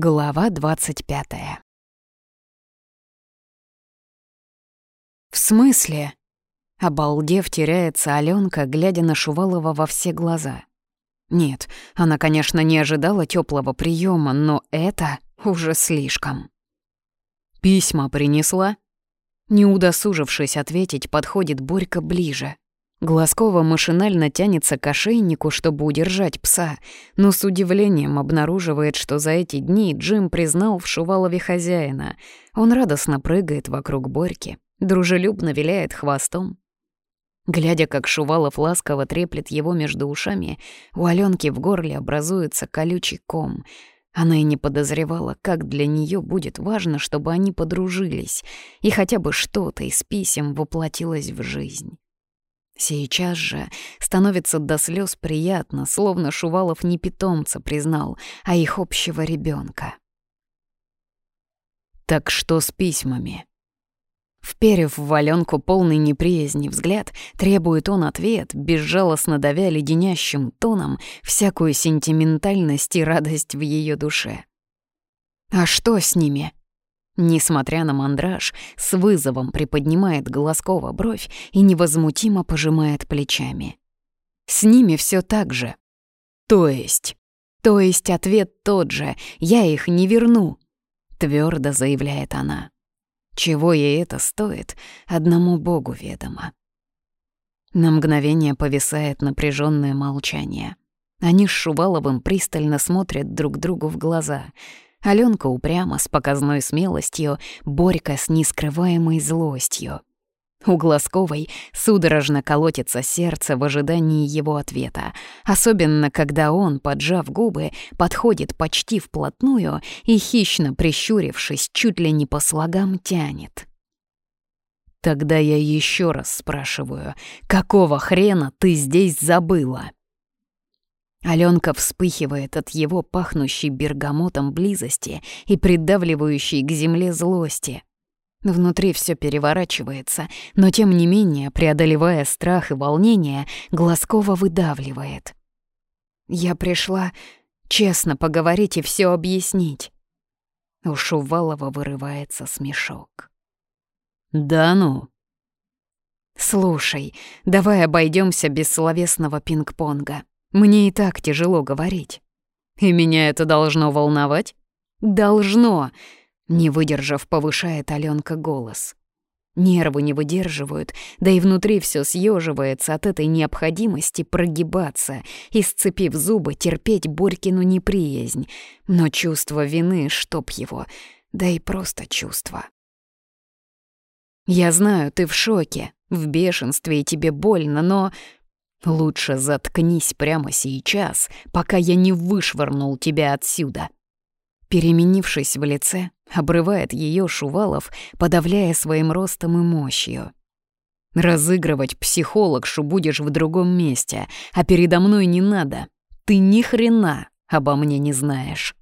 Глава двадцать пятая. «В смысле?» Обалдев, теряется Алёнка, глядя на Шувалова во все глаза. Нет, она, конечно, не ожидала теплого приема, но это уже слишком. «Письма принесла?» Не удосужившись ответить, подходит Борька ближе. Глазкова машинально тянется к ошейнику, чтобы удержать пса, но с удивлением обнаруживает, что за эти дни Джим признал в Шувалове хозяина. Он радостно прыгает вокруг Борьки, дружелюбно виляет хвостом. Глядя, как Шувалов ласково треплет его между ушами, у Аленки в горле образуется колючий ком. Она и не подозревала, как для нее будет важно, чтобы они подружились, и хотя бы что-то из писем воплотилось в жизнь. Сейчас же становится до слез приятно, словно Шувалов не питомца признал, а их общего ребенка. «Так что с письмами?» Вперев в валенку полный неприязни взгляд, требует он ответ, безжалостно давя леденящим тоном всякую сентиментальность и радость в ее душе. «А что с ними?» Несмотря на мандраж, с вызовом приподнимает Голоскова бровь и невозмутимо пожимает плечами. С ними все так же. То есть? То есть ответ тот же, я их не верну, твердо заявляет она. Чего ей это стоит, одному Богу ведомо. На мгновение повисает напряженное молчание. Они с Шуваловым пристально смотрят друг другу в глаза — Аленка упрямо, с показной смелостью, Борька с нескрываемой злостью. У Глазковой судорожно колотится сердце в ожидании его ответа, особенно когда он, поджав губы, подходит почти вплотную и, хищно прищурившись, чуть ли не по слогам тянет. «Тогда я еще раз спрашиваю, какого хрена ты здесь забыла?» Аленка вспыхивает от его пахнущей бергамотом близости и придавливающей к земле злости. Внутри все переворачивается, но тем не менее, преодолевая страх и волнение, Глазкова выдавливает. «Я пришла честно поговорить и все объяснить». У Шувалова вырывается смешок. «Да ну?» «Слушай, давай обойдемся без словесного пинг-понга. Мне и так тяжело говорить. И меня это должно волновать? Должно! Не выдержав, повышает Аленка голос. Нервы не выдерживают, да и внутри все съеживается от этой необходимости прогибаться и, сцепив зубы, терпеть Борькину неприязнь. Но чувство вины, чтоб его, да и просто чувство. Я знаю, ты в шоке, в бешенстве и тебе больно, но Лучше заткнись прямо сейчас, пока я не вышвырнул тебя отсюда. Переменившись в лице, обрывает ее Шувалов, подавляя своим ростом и мощью. Разыгрывать психологшу будешь в другом месте, а передо мной не надо. Ты ни хрена обо мне не знаешь.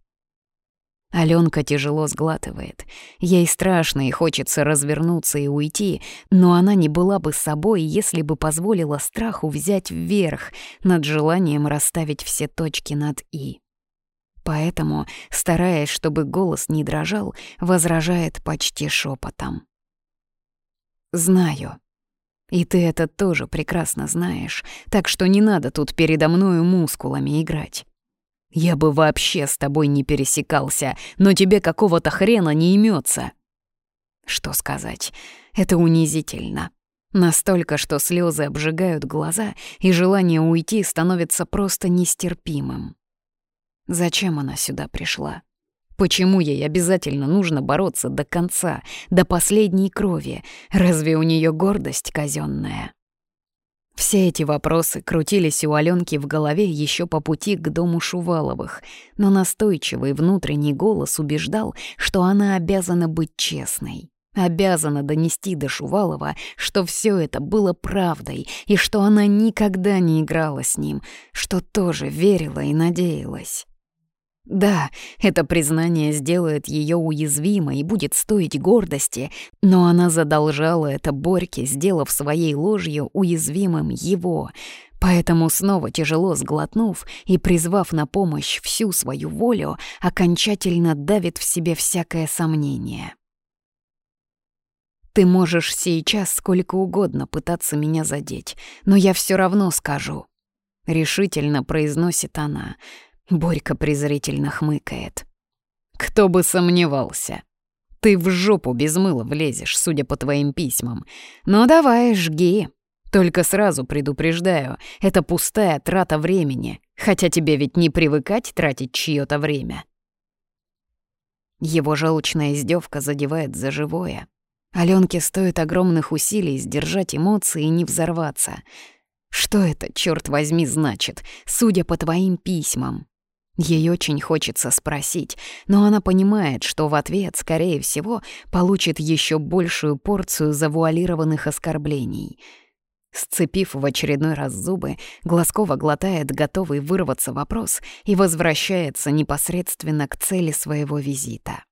Аленка тяжело сглатывает. Ей страшно и хочется развернуться и уйти, но она не была бы собой, если бы позволила страху взять вверх над желанием расставить все точки над «и». Поэтому, стараясь, чтобы голос не дрожал, возражает почти шепотом. «Знаю. И ты это тоже прекрасно знаешь, так что не надо тут передо мною мускулами играть. Я бы вообще с тобой не пересекался, но тебе какого-то хрена не имется. Что сказать, это унизительно. Настолько, что слезы обжигают глаза, и желание уйти становится просто нестерпимым. Зачем она сюда пришла? Почему ей обязательно нужно бороться до конца, до последней крови? Разве у нее гордость казенная? Все эти вопросы крутились у Аленки в голове еще по пути к дому Шуваловых, но настойчивый внутренний голос убеждал, что она обязана быть честной. Обязана донести до Шувалова, что все это было правдой, и что она никогда не играла с ним, что тоже верила и надеялась. Да, это признание сделает ее уязвимой и будет стоить гордости, но она задолжала это Борьке, сделав своей ложью уязвимым его, Поэтому снова тяжело сглотнув и призвав на помощь всю свою волю, окончательно давит в себе всякое сомнение. Ты можешь сейчас сколько угодно пытаться меня задеть, но я все равно скажу. Решительно произносит она. Борька презрительно хмыкает. Кто бы сомневался. Ты в жопу без мыла влезешь, судя по твоим письмам. Ну давай, жги. Только сразу предупреждаю, это пустая трата времени, хотя тебе ведь не привыкать тратить чьё-то время. Его желчная издевка задевает за живое. Аленке стоит огромных усилий сдержать эмоции и не взорваться. Что это, черт возьми, значит, судя по твоим письмам? Ей очень хочется спросить, но она понимает, что в ответ, скорее всего, получит еще большую порцию завуалированных оскорблений. Сцепив в очередной раз зубы, Глазкова глотает готовый вырваться вопрос и возвращается непосредственно к цели своего визита.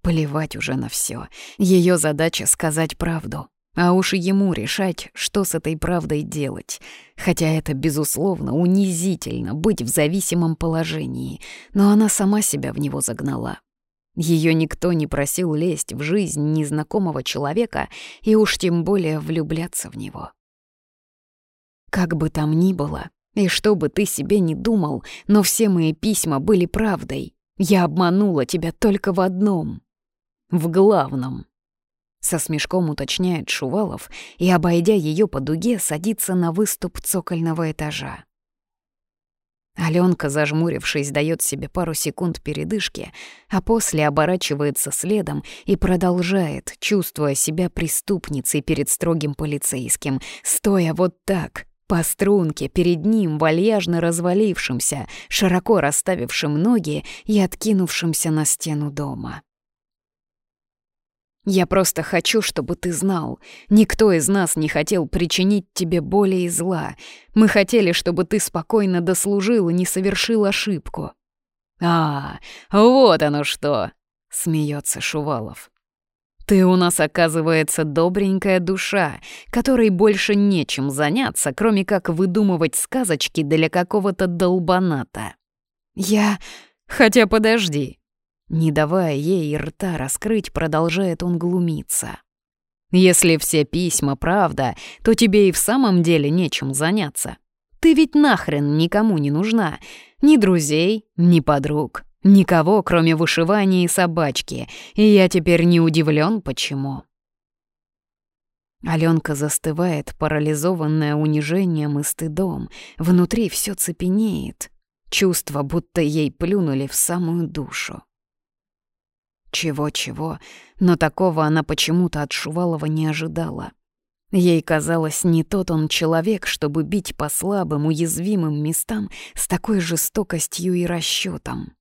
Плевать уже на все. Ее задача — сказать правду. А уж ему решать, что с этой правдой делать. Хотя это, безусловно, унизительно быть в зависимом положении, но она сама себя в него загнала. Ее никто не просил лезть в жизнь незнакомого человека и уж тем более влюбляться в него. Как бы там ни было, и что бы ты себе ни думал, но все мои письма были правдой. Я обманула тебя только в одном. В главном. Со смешком уточняет Шувалов и, обойдя ее по дуге, садится на выступ цокольного этажа. Аленка, зажмурившись, дает себе пару секунд передышки, а после оборачивается следом и продолжает, чувствуя себя преступницей перед строгим полицейским, стоя вот так, по струнке, перед ним, вальяжно развалившимся, широко расставившим ноги и откинувшимся на стену дома. Я просто хочу, чтобы ты знал, никто из нас не хотел причинить тебе боли и зла. Мы хотели, чтобы ты спокойно дослужил и не совершил ошибку». «А, вот оно что!» — смеется Шувалов. «Ты у нас, оказывается, добренькая душа, которой больше нечем заняться, кроме как выдумывать сказочки для какого-то долбаната». «Я... Хотя подожди, не давая ей рта раскрыть, продолжает он глумиться. «Если все письма правда, то тебе и в самом деле нечем заняться. Ты ведь нахрен никому не нужна. Ни друзей, ни подруг, никого, кроме вышивания и собачки. И я теперь не удивлен, почему». Аленка застывает, парализованная унижением и стыдом. Внутри все цепенеет. Чувство, будто ей плюнули в самую душу. Чего-чего, но такого она почему-то от Шувалова не ожидала. Ей казалось, не тот он человек, чтобы бить по слабым, уязвимым местам с такой жестокостью и расчетом.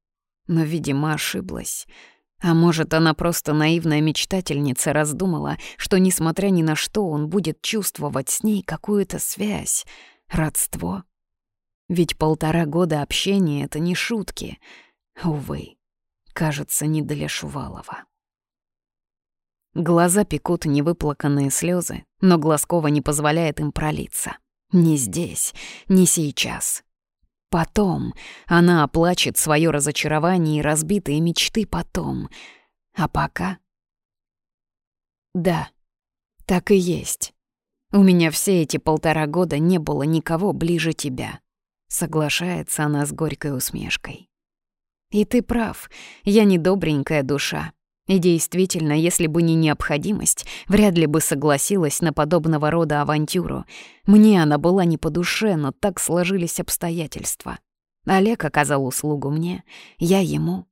Но, видимо, ошиблась. А может, она просто наивная мечтательница раздумала, что, несмотря ни на что, он будет чувствовать с ней какую-то связь, родство. Ведь полтора года общения — это не шутки. Увы. Кажется, не для Шувалова. Глаза пекут невыплаканные слезы, но Глазкова не позволяет им пролиться. Не здесь, не сейчас. Потом она оплачет свое разочарование и разбитые мечты потом. А пока... Да, так и есть. У меня все эти полтора года не было никого ближе тебя. Соглашается она с горькой усмешкой. И ты прав, я не добренькая душа. И действительно, если бы не необходимость, вряд ли бы согласилась на подобного рода авантюру. Мне она была не по душе, но так сложились обстоятельства. Олег оказал услугу мне, я ему.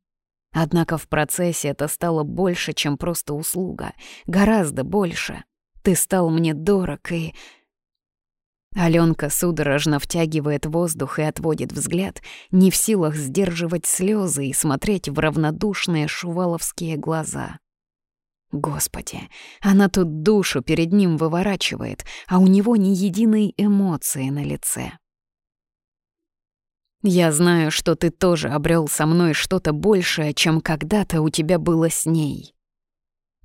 Однако в процессе это стало больше, чем просто услуга. Гораздо больше. Ты стал мне дорог и... Аленка судорожно втягивает воздух и отводит взгляд, не в силах сдерживать слезы и смотреть в равнодушные шуваловские глаза. Господи, она тут душу перед ним выворачивает, а у него ни единой эмоции на лице. Я знаю, что ты тоже обрел со мной что-то большее, чем когда-то у тебя было с ней.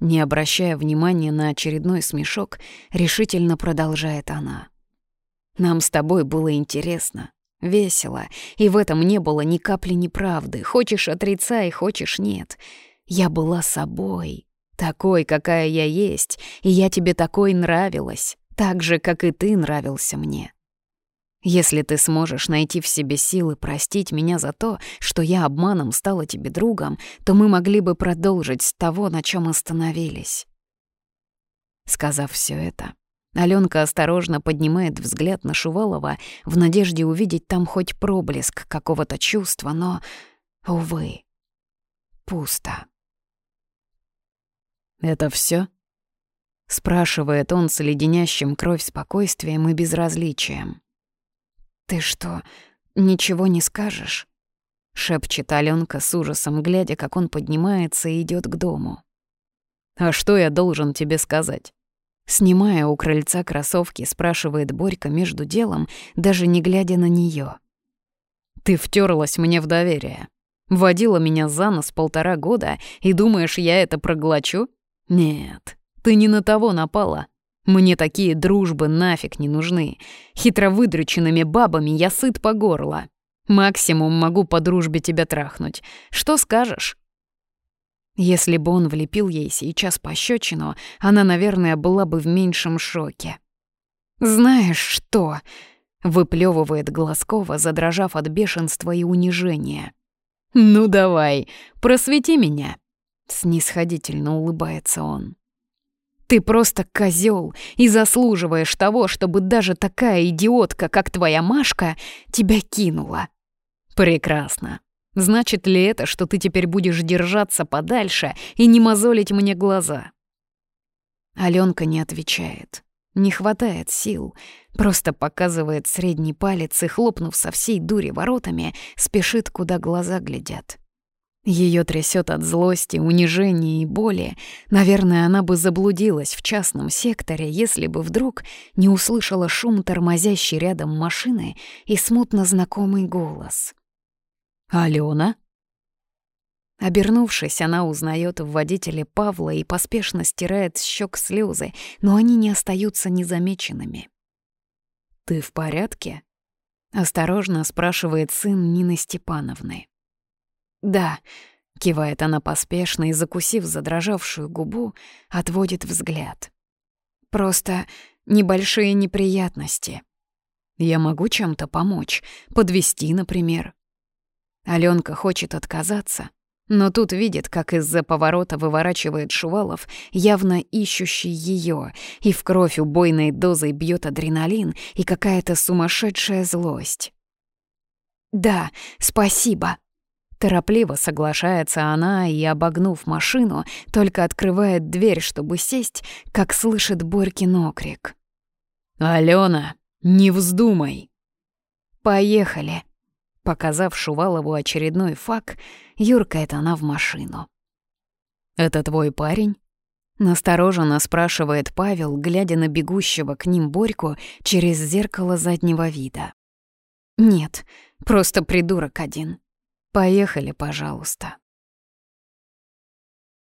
Не обращая внимания на очередной смешок, решительно продолжает она. Нам с тобой было интересно, весело, и в этом не было ни капли неправды. Хочешь — отрицай, хочешь — нет. Я была собой, такой, какая я есть, и я тебе такой нравилась, так же, как и ты нравился мне. Если ты сможешь найти в себе силы простить меня за то, что я обманом стала тебе другом, то мы могли бы продолжить с того, на чем остановились. Сказав все это, Аленка осторожно поднимает взгляд на Шувалова в надежде увидеть там хоть проблеск какого-то чувства, но, увы, пусто. «Это все? спрашивает он с леденящим кровь спокойствием и безразличием. «Ты что, ничего не скажешь?» — шепчет Алёнка с ужасом, глядя, как он поднимается и идёт к дому. «А что я должен тебе сказать?» Снимая у крыльца кроссовки, спрашивает Борька между делом, даже не глядя на неё. «Ты втерлась мне в доверие. Водила меня за нос полтора года, и думаешь, я это проглочу? Нет, ты не на того напала. Мне такие дружбы нафиг не нужны. Хитро выдрюченными бабами я сыт по горло. Максимум могу по дружбе тебя трахнуть. Что скажешь?» Если бы он влепил ей сейчас пощечину, она, наверное, была бы в меньшем шоке. «Знаешь что?» — выплевывает Глазкова, задрожав от бешенства и унижения. «Ну давай, просвети меня!» — снисходительно улыбается он. Ты просто козел и заслуживаешь того, чтобы даже такая идиотка, как твоя Машка, тебя кинула. Прекрасно. Значит ли это, что ты теперь будешь держаться подальше и не мозолить мне глаза? Аленка не отвечает. Не хватает сил. Просто показывает средний палец и, хлопнув со всей дури воротами, спешит, куда глаза глядят. Ее трясет от злости, унижения и боли. Наверное, она бы заблудилась в частном секторе, если бы вдруг не услышала шум тормозящей рядом машины и смутно знакомый голос. «Алена?» Обернувшись, она узнает в водителе Павла и поспешно стирает с щек слезы, но они не остаются незамеченными. «Ты в порядке?» — осторожно спрашивает сын Нины Степановны. «Да», — кивает она поспешно и, закусив задрожавшую губу, отводит взгляд. «Просто небольшие неприятности. Я могу чем-то помочь, подвести, например». Алёнка хочет отказаться, но тут видит, как из-за поворота выворачивает Шувалов, явно ищущий её, и в кровь убойной дозой бьёт адреналин и какая-то сумасшедшая злость. «Да, спасибо», Торопливо соглашается она и, обогнув машину, только открывает дверь, чтобы сесть, как слышит Борькин окрик. «Алена, не вздумай!» «Поехали!» Показав Шувалову очередной фак, юркает она в машину. «Это твой парень?» Настороженно спрашивает Павел, глядя на бегущего к ним Борьку через зеркало заднего вида. «Нет, просто придурок один», Поехали, пожалуйста.